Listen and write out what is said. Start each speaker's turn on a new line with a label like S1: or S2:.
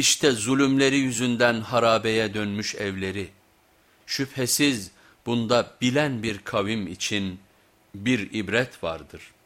S1: İşte zulümleri yüzünden harabeye dönmüş evleri. Şüphesiz bunda bilen bir kavim için bir ibret vardır.''